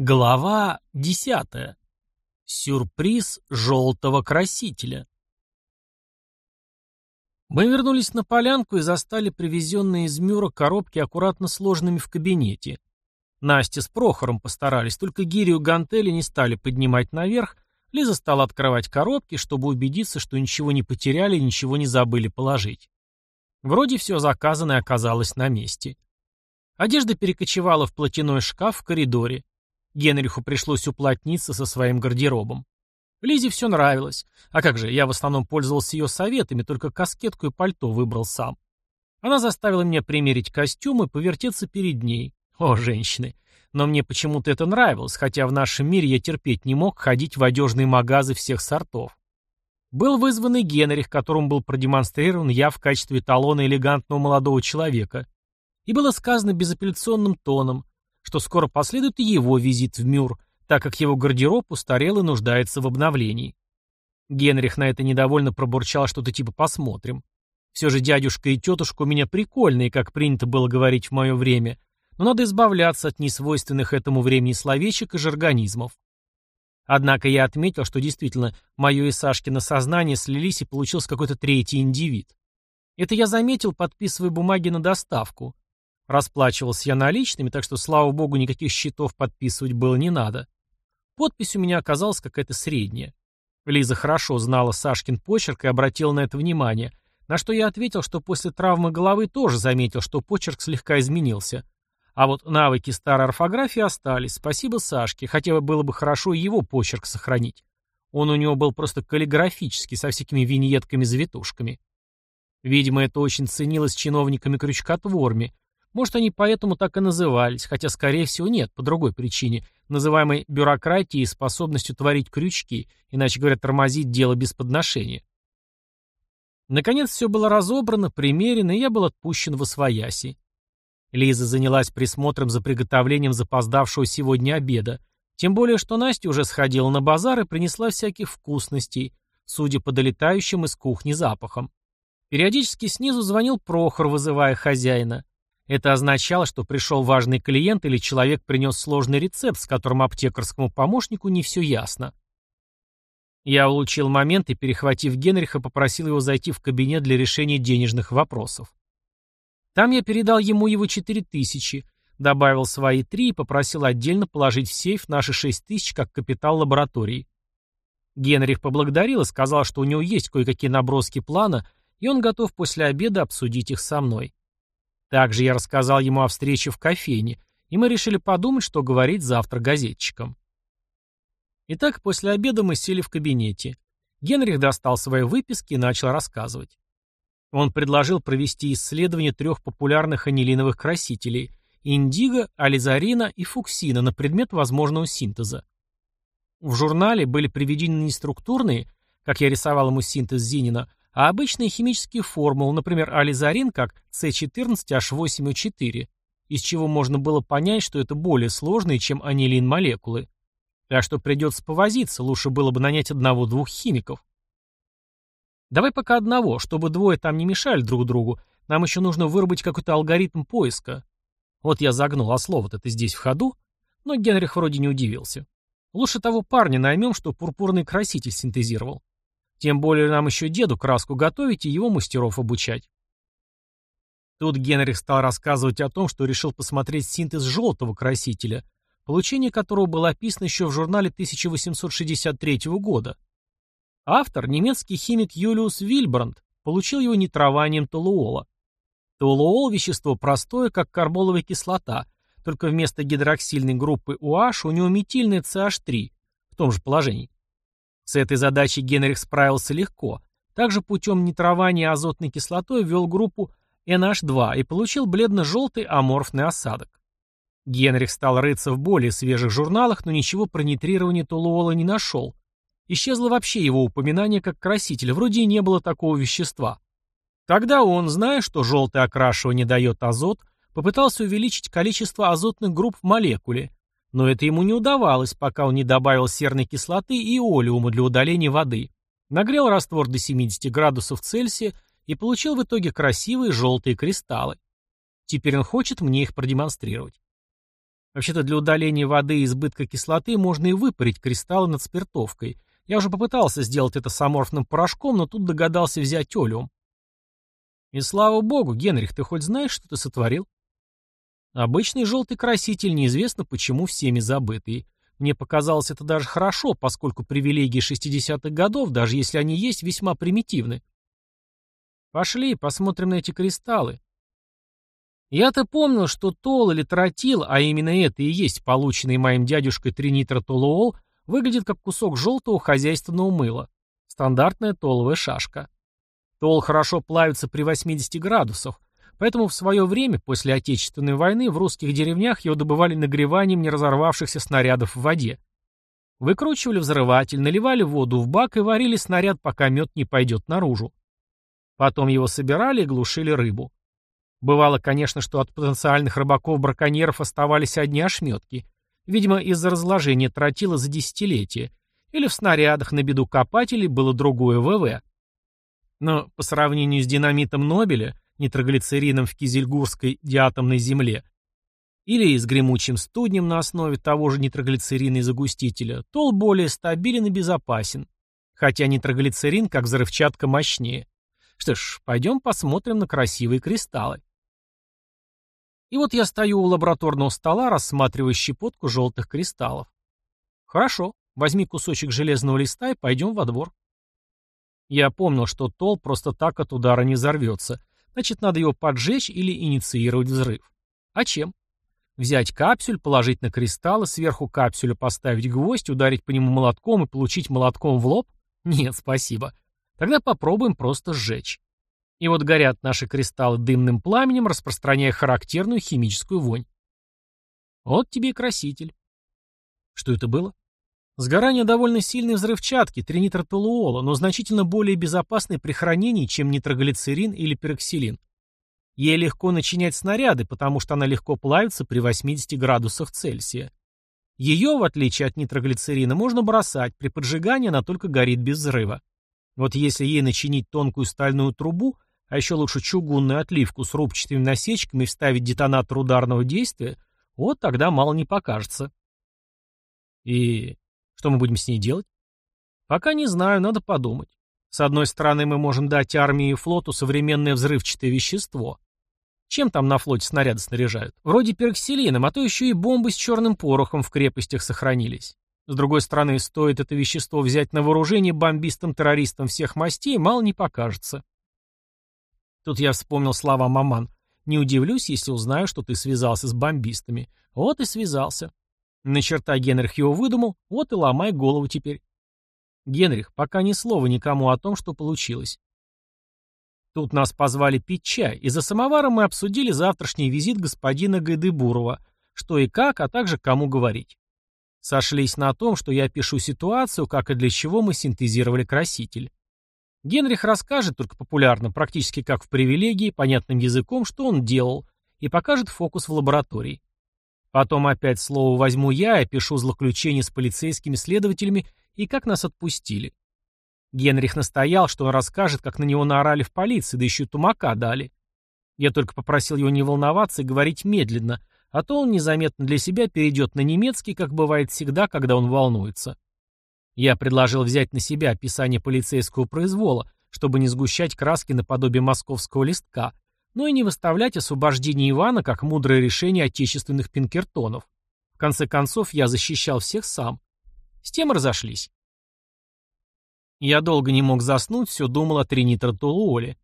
Глава 10. Сюрприз желтого красителя. Мы вернулись на полянку и застали привезенные из Мюра коробки аккуратно сложенными в кабинете. Настя с Прохором постарались, только гирю гантели не стали поднимать наверх. Лиза стала открывать коробки, чтобы убедиться, что ничего не потеряли и ничего не забыли положить. Вроде все заказанное оказалось на месте. Одежда перекочевала в платяной шкаф в коридоре. Генриху пришлось уплотниться со своим гардеробом. Лизе все нравилось. А как же, я в основном пользовался ее советами, только каскетку и пальто выбрал сам. Она заставила меня примерить костюм и повертеться перед ней. О, женщины! Но мне почему-то это нравилось, хотя в нашем мире я терпеть не мог ходить в одежные магазы всех сортов. Был вызван и Генрих, которому был продемонстрирован я в качестве талона элегантного молодого человека. И было сказано безапелляционным тоном, что скоро последует и его визит в Мюр, так как его гардероб устарел и нуждается в обновлении. Генрих на это недовольно пробурчал что-то типа «посмотрим». Все же дядюшка и тетушка у меня прикольные, как принято было говорить в мое время, но надо избавляться от несвойственных этому времени словечек и жаргонизмов. Однако я отметил, что действительно мое и Сашкино сознание слились и получился какой-то третий индивид. Это я заметил, подписывая бумаги на доставку – Расплачивался я наличными, так что, слава богу, никаких счетов подписывать было не надо. Подпись у меня оказалась какая-то средняя. Лиза хорошо знала Сашкин почерк и обратила на это внимание, на что я ответил, что после травмы головы тоже заметил, что почерк слегка изменился. А вот навыки старой орфографии остались, спасибо Сашке, хотя было бы хорошо его почерк сохранить. Он у него был просто каллиграфический, со всякими виньетками-завитушками. Видимо, это очень ценилось чиновниками-крючкотворми, может, они поэтому так и назывались, хотя, скорее всего, нет, по другой причине, называемой бюрократией и способностью творить крючки, иначе говоря, тормозить дело без подношения. Наконец все было разобрано, примерено, и я был отпущен во свояси. Лиза занялась присмотром за приготовлением запоздавшего сегодня обеда, тем более, что Настя уже сходила на базар и принесла всяких вкусностей, судя по долетающим из кухни запахам. Периодически снизу звонил Прохор, вызывая хозяина. Это означало, что пришел важный клиент или человек принес сложный рецепт, с которым аптекарскому помощнику не все ясно. Я улучил момент и, перехватив Генриха, попросил его зайти в кабинет для решения денежных вопросов. Там я передал ему его четыре тысячи, добавил свои три и попросил отдельно положить в сейф наши шесть тысяч как капитал лаборатории. Генрих поблагодарил и сказал, что у него есть кое-какие наброски плана, и он готов после обеда обсудить их со мной. Также я рассказал ему о встрече в кофейне, и мы решили подумать, что говорить завтра газетчикам. Итак, после обеда мы сели в кабинете. Генрих достал свои выписки и начал рассказывать. Он предложил провести исследование трех популярных анилиновых красителей – индиго, ализарина и фуксина на предмет возможного синтеза. В журнале были приведены не структурные, как я рисовал ему синтез Зинина, а обычные химические формулы, например, ализарин как С14H8O4, из чего можно было понять, что это более сложные, чем анилин молекулы. Так что придется повозиться, лучше было бы нанять одного-двух химиков. Давай пока одного, чтобы двое там не мешали друг другу. Нам еще нужно выработать какой-то алгоритм поиска. Вот я загнул, а слово-то ты здесь в ходу? Но Генрих вроде не удивился. Лучше того парня наймем, что пурпурный краситель синтезировал. Тем более нам еще деду краску готовить и его мастеров обучать. Тут Генрих стал рассказывать о том, что решил посмотреть синтез желтого красителя, получение которого было описано еще в журнале 1863 года. Автор, немецкий химик Юлиус Вильбранд, получил его нейтрованием толуола. Толуол – вещество простое, как карболовая кислота, только вместо гидроксильной группы OH у него метильная CH3 в том же положении. С этой задачей Генрих справился легко. Также путем нитрования азотной кислотой ввел группу NH2 и получил бледно-желтый аморфный осадок. Генрих стал рыться в более свежих журналах, но ничего про нитрирование толуола не нашел. Исчезло вообще его упоминание как краситель, вроде и не было такого вещества. Тогда он, зная, что желтое окрашивание дает азот, попытался увеличить количество азотных групп в молекуле, но это ему не удавалось, пока он не добавил серной кислоты и олеума для удаления воды. Нагрел раствор до 70 градусов Цельсия и получил в итоге красивые желтые кристаллы. Теперь он хочет мне их продемонстрировать. Вообще-то для удаления воды и избытка кислоты можно и выпарить кристаллы над спиртовкой. Я уже попытался сделать это с саморфным порошком, но тут догадался взять олеум. И слава богу, Генрих, ты хоть знаешь, что ты сотворил? Обычный желтый краситель, неизвестно почему всеми забытый. Мне показалось это даже хорошо, поскольку привилегии 60-х годов, даже если они есть, весьма примитивны. Пошли, посмотрим на эти кристаллы. Я-то помнил, что тол или тротил, а именно это и есть полученный моим дядюшкой тринитротолуол, выглядит как кусок желтого хозяйственного мыла. Стандартная толовая шашка. Тол хорошо плавится при 80 градусах, Поэтому в свое время, после Отечественной войны, в русских деревнях его добывали нагреванием не разорвавшихся снарядов в воде. Выкручивали взрыватель, наливали воду в бак и варили снаряд, пока мед не пойдет наружу. Потом его собирали и глушили рыбу. Бывало, конечно, что от потенциальных рыбаков-браконьеров оставались одни ошметки, видимо, из-за разложения тротила за десятилетия, или в снарядах на беду копателей было другое ВВ. Но по сравнению с динамитом Нобеля – нитроглицерином в кизельгурской диатомной земле, или с гремучим студнем на основе того же нитроглицерина и загустителя, тол более стабилен и безопасен, хотя нитроглицерин как взрывчатка мощнее. Что ж, пойдем посмотрим на красивые кристаллы. И вот я стою у лабораторного стола, рассматривая щепотку желтых кристаллов. Хорошо, возьми кусочек железного листа и пойдем во двор. Я помнил, что тол просто так от удара не взорвется, Значит, надо его поджечь или инициировать взрыв. А чем? Взять капсюль, положить на кристаллы, сверху капсюля поставить гвоздь, ударить по нему молотком и получить молотком в лоб? Нет, спасибо. Тогда попробуем просто сжечь. И вот горят наши кристаллы дымным пламенем, распространяя характерную химическую вонь. Вот тебе и краситель. Что это было? Сгорание довольно сильной взрывчатки, тринитротолуола, но значительно более безопасной при хранении, чем нитроглицерин или пероксилин. Ей легко начинять снаряды, потому что она легко плавится при 80 градусах Цельсия. Ее, в отличие от нитроглицерина, можно бросать, при поджигании она только горит без взрыва. Вот если ей начинить тонкую стальную трубу, а еще лучше чугунную отливку с рубчатыми насечками и вставить детонатор ударного действия, вот тогда мало не покажется. И что мы будем с ней делать? Пока не знаю, надо подумать. С одной стороны, мы можем дать армии и флоту современное взрывчатое вещество. Чем там на флоте снаряды снаряжают? Вроде пероксилином, а то еще и бомбы с черным порохом в крепостях сохранились. С другой стороны, стоит это вещество взять на вооружение бомбистам-террористам всех мастей, мало не покажется. Тут я вспомнил слова Маман. «Не удивлюсь, если узнаю, что ты связался с бомбистами». Вот и связался. На черта Генрих его выдумал, вот и ломай голову теперь. Генрих, пока ни слова никому о том, что получилось. Тут нас позвали пить чай, и за самоваром мы обсудили завтрашний визит господина Гайдыбурова, что и как, а также кому говорить. Сошлись на том, что я пишу ситуацию, как и для чего мы синтезировали краситель. Генрих расскажет только популярно, практически как в привилегии, понятным языком, что он делал, и покажет фокус в лаборатории. Потом опять слово возьму я и опишу злоключение с полицейскими следователями и как нас отпустили. Генрих настоял, что он расскажет, как на него наорали в полиции, да еще тумака дали. Я только попросил его не волноваться и говорить медленно, а то он незаметно для себя перейдет на немецкий, как бывает всегда, когда он волнуется. Я предложил взять на себя описание полицейского произвола, чтобы не сгущать краски наподобие московского листка, но и не выставлять освобождение Ивана как мудрое решение отечественных пинкертонов. В конце концов, я защищал всех сам. С тем разошлись. Я долго не мог заснуть, все думал о тринитротолуоле.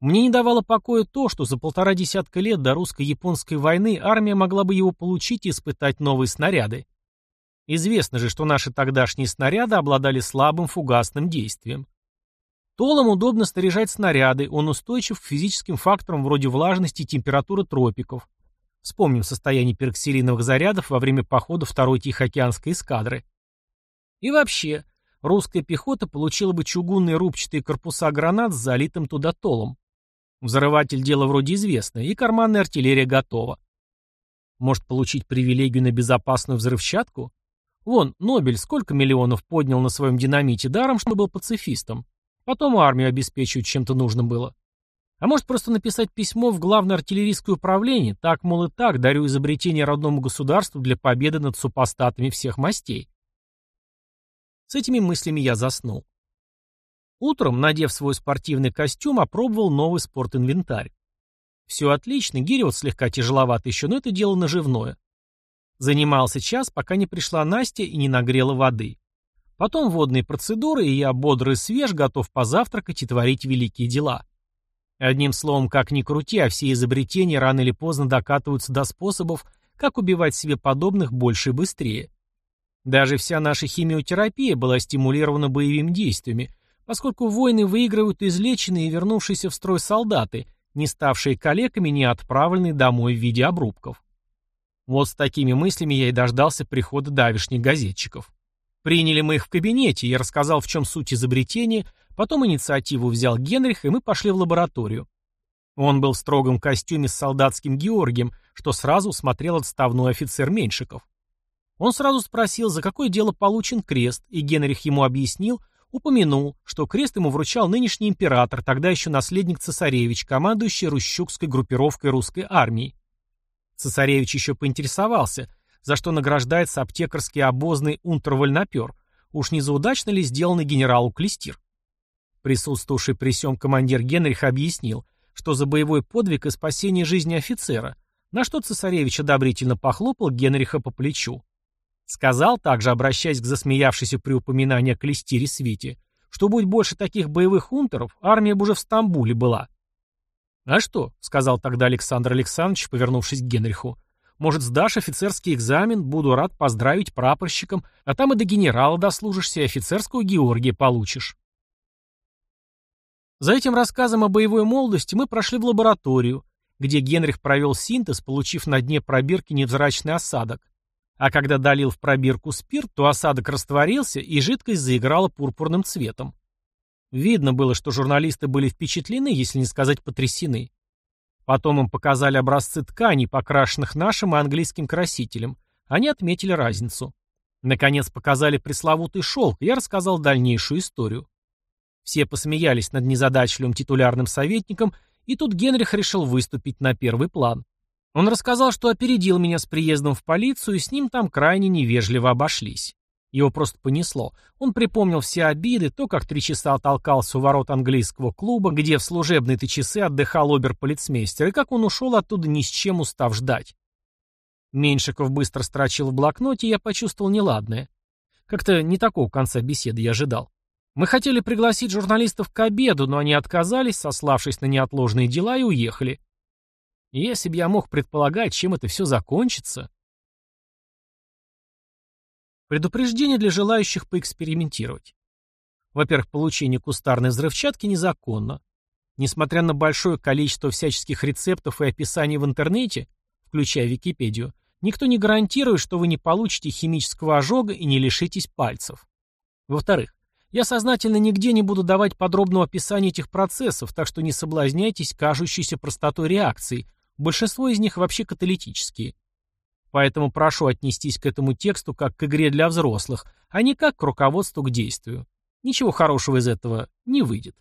Мне не давало покоя то, что за полтора десятка лет до русско-японской войны армия могла бы его получить и испытать новые снаряды. Известно же, что наши тогдашние снаряды обладали слабым фугасным действием. Толом удобно снаряжать снаряды, он устойчив к физическим факторам вроде влажности и температуры тропиков. Вспомним состояние пероксилиновых зарядов во время похода второй Тихоокеанской эскадры. И вообще, русская пехота получила бы чугунные рубчатые корпуса гранат с залитым туда толом. Взрыватель дело вроде известное, и карманная артиллерия готова. Может получить привилегию на безопасную взрывчатку? Вон, Нобель сколько миллионов поднял на своем динамите даром, что был пацифистом. Потом армию обеспечивать чем-то нужно было. А может просто написать письмо в Главное артиллерийское управление, так, мол, и так, дарю изобретение родному государству для победы над супостатами всех мастей. С этими мыслями я заснул. Утром, надев свой спортивный костюм, опробовал новый спортинвентарь. Все отлично, гири вот слегка тяжеловато еще, но это дело наживное. Занимался час, пока не пришла Настя и не нагрела воды. Потом водные процедуры, и я бодр и свеж, готов позавтракать и творить великие дела. Одним словом, как ни крути, а все изобретения рано или поздно докатываются до способов, как убивать себе подобных больше и быстрее. Даже вся наша химиотерапия была стимулирована боевыми действиями, поскольку воины выигрывают излеченные и вернувшиеся в строй солдаты, не ставшие калеками, не отправленные домой в виде обрубков. Вот с такими мыслями я и дождался прихода давешних газетчиков. Приняли мы их в кабинете, я рассказал, в чем суть изобретения, потом инициативу взял Генрих, и мы пошли в лабораторию. Он был в строгом костюме с солдатским Георгием, что сразу смотрел отставной офицер Меньшиков. Он сразу спросил, за какое дело получен крест, и Генрих ему объяснил, упомянул, что крест ему вручал нынешний император, тогда еще наследник цесаревич, командующий Рущукской группировкой русской армии. Цесаревич еще поинтересовался, за что награждается аптекарский обозный унтервольнопер, уж не заудачно ли сделанный генералу Клестир. Присутствовавший при сём командир Генрих объяснил, что за боевой подвиг и спасение жизни офицера, на что цесаревич одобрительно похлопал Генриха по плечу. Сказал также, обращаясь к засмеявшейся при упоминании о Клестире Свите, что будь больше таких боевых унтеров, армия бы уже в Стамбуле была. «А что?» — сказал тогда Александр Александрович, повернувшись к Генриху. Может, сдашь офицерский экзамен, буду рад поздравить прапорщиком, а там и до генерала дослужишься и офицерскую Георгия получишь. За этим рассказом о боевой молодости мы прошли в лабораторию, где Генрих провел синтез, получив на дне пробирки невзрачный осадок. А когда долил в пробирку спирт, то осадок растворился, и жидкость заиграла пурпурным цветом. Видно было, что журналисты были впечатлены, если не сказать потрясены. Потом им показали образцы тканей, покрашенных нашим и английским красителем. Они отметили разницу. Наконец показали пресловутый шелк, и я рассказал дальнейшую историю. Все посмеялись над незадачливым титулярным советником, и тут Генрих решил выступить на первый план. Он рассказал, что опередил меня с приездом в полицию, и с ним там крайне невежливо обошлись. Его просто понесло. Он припомнил все обиды, то, как три часа толкался у ворот английского клуба, где в служебные-то часы отдыхал оберполицмейстер, и как он ушел оттуда ни с чем устав ждать. Меньшиков быстро строчил в блокноте, и я почувствовал неладное. Как-то не такого конца беседы я ожидал. Мы хотели пригласить журналистов к обеду, но они отказались, сославшись на неотложные дела, и уехали. Если бы я мог предполагать, чем это все закончится... Предупреждение для желающих поэкспериментировать. Во-первых, получение кустарной взрывчатки незаконно. Несмотря на большое количество всяческих рецептов и описаний в интернете, включая Википедию, никто не гарантирует, что вы не получите химического ожога и не лишитесь пальцев. Во-вторых, я сознательно нигде не буду давать подробного описания этих процессов, так что не соблазняйтесь кажущейся простотой реакции. Большинство из них вообще каталитические – Поэтому прошу отнестись к этому тексту как к игре для взрослых, а не как к руководству к действию. Ничего хорошего из этого не выйдет.